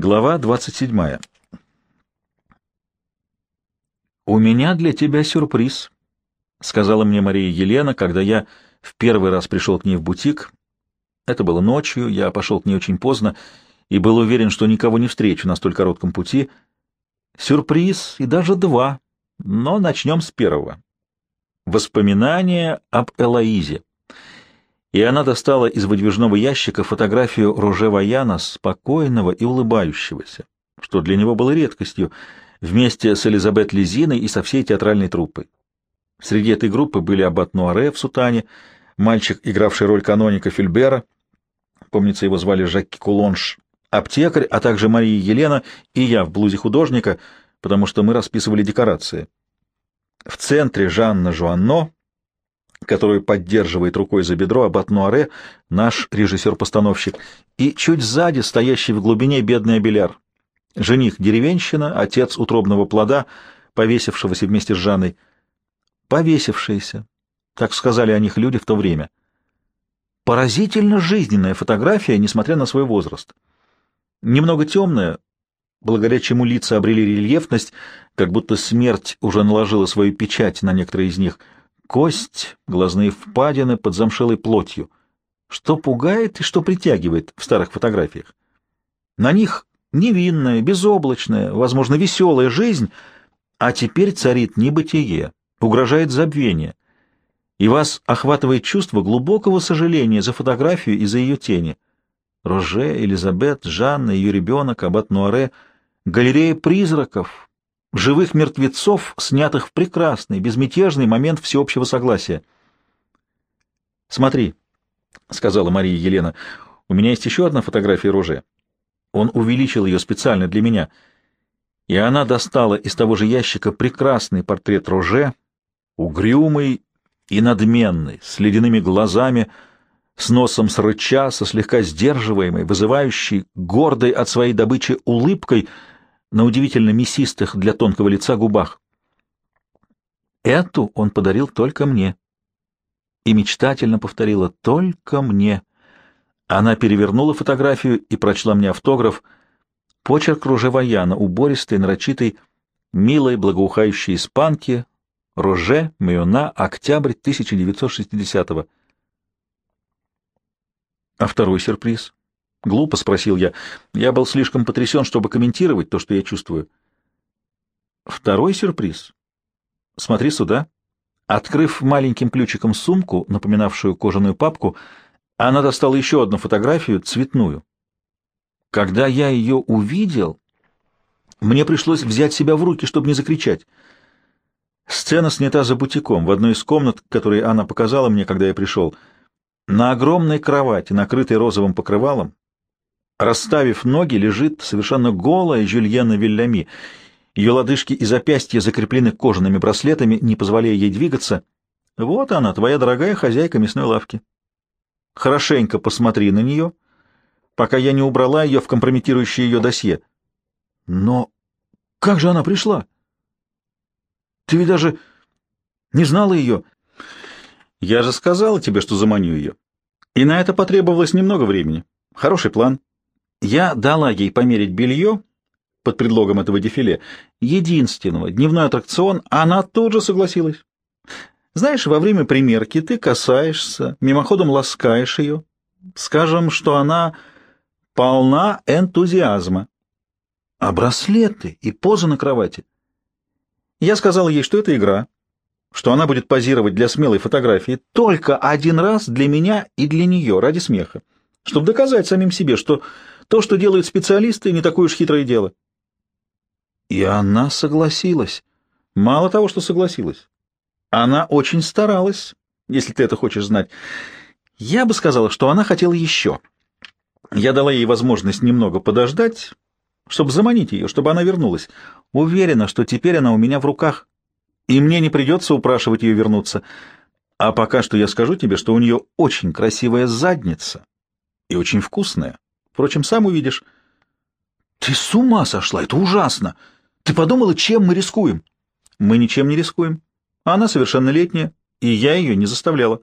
Глава 27. «У меня для тебя сюрприз», — сказала мне Мария Елена, когда я в первый раз пришел к ней в бутик. Это было ночью, я пошел к ней очень поздно и был уверен, что никого не встречу на столь коротком пути. Сюрприз и даже два, но начнем с первого. Воспоминания об Элоизе и она достала из выдвижного ящика фотографию Роже Ваяна, спокойного и улыбающегося, что для него было редкостью, вместе с Элизабет Лизиной и со всей театральной труппой. Среди этой группы были аббат Нуаре в сутане, мальчик, игравший роль каноника Фильбера, помнится, его звали Жакки Кулонш, аптекарь, а также Мария Елена и я в блузе художника, потому что мы расписывали декорации. В центре Жанна Жуанно, которую поддерживает рукой за бедро Аббат Нуаре, наш режиссер-постановщик, и чуть сзади стоящий в глубине бедный Абеляр, жених деревенщина, отец утробного плода, повесившегося вместе с Жанной. Повесившийся, так сказали о них люди в то время. Поразительно жизненная фотография, несмотря на свой возраст. Немного темная, благодаря чему лица обрели рельефность, как будто смерть уже наложила свою печать на некоторые из них — кость, глазные впадины под замшелой плотью. Что пугает и что притягивает в старых фотографиях? На них невинная, безоблачная, возможно, веселая жизнь, а теперь царит небытие, угрожает забвение, и вас охватывает чувство глубокого сожаления за фотографию и за ее тени. Роже, Элизабет, Жанна, ее ребенок, Аббат Нуаре, галерея призраков, живых мертвецов, снятых в прекрасный, безмятежный момент всеобщего согласия. «Смотри», — сказала Мария Елена, — «у меня есть еще одна фотография Роже. Он увеличил ее специально для меня, и она достала из того же ящика прекрасный портрет Роже, угрюмый и надменный, с ледяными глазами, с носом с рыча, со слегка сдерживаемой, вызывающей, гордой от своей добычи улыбкой — на удивительно мясистых для тонкого лица губах. Эту он подарил только мне. И мечтательно повторила «только мне». Она перевернула фотографию и прочла мне автограф. Почерк Ружеваяна, убористый, нарочитый, милой, благоухающей испанки, Роже, Миона, октябрь 1960-го. А второй сюрприз? Глупо спросил я. Я был слишком потрясен, чтобы комментировать то, что я чувствую. Второй сюрприз. Смотри сюда. Открыв маленьким ключиком сумку, напоминавшую кожаную папку, она достала еще одну фотографию, цветную. Когда я ее увидел, мне пришлось взять себя в руки, чтобы не закричать. Сцена снята за бутиком, в одной из комнат, которые она показала мне, когда я пришел. На огромной кровати, накрытой розовым покрывалом, Расставив ноги, лежит совершенно голая Жюльена Вильями. Ее лодыжки и запястья закреплены кожаными браслетами, не позволяя ей двигаться. Вот она, твоя дорогая хозяйка мясной лавки. Хорошенько посмотри на нее, пока я не убрала ее в компрометирующее ее досье. Но как же она пришла? Ты ведь даже не знала ее. Я же сказала тебе, что заманю ее. И на это потребовалось немного времени. Хороший план. Я дала ей померить белье под предлогом этого дефиле, единственного, дневной аттракцион, она тут же согласилась. Знаешь, во время примерки ты касаешься, мимоходом ласкаешь ее, скажем, что она полна энтузиазма. А браслеты и поза на кровати? Я сказал ей, что это игра, что она будет позировать для смелой фотографии только один раз для меня и для нее, ради смеха, чтобы доказать самим себе, что то, что делают специалисты, не такое уж хитрое дело. И она согласилась. Мало того, что согласилась. Она очень старалась, если ты это хочешь знать. Я бы сказала, что она хотела еще. Я дала ей возможность немного подождать, чтобы заманить ее, чтобы она вернулась. Уверена, что теперь она у меня в руках, и мне не придется упрашивать ее вернуться. А пока что я скажу тебе, что у нее очень красивая задница и очень вкусная. Впрочем, сам увидишь. Ты с ума сошла, это ужасно. Ты подумала, чем мы рискуем? Мы ничем не рискуем. Она совершеннолетняя, и я ее не заставляла.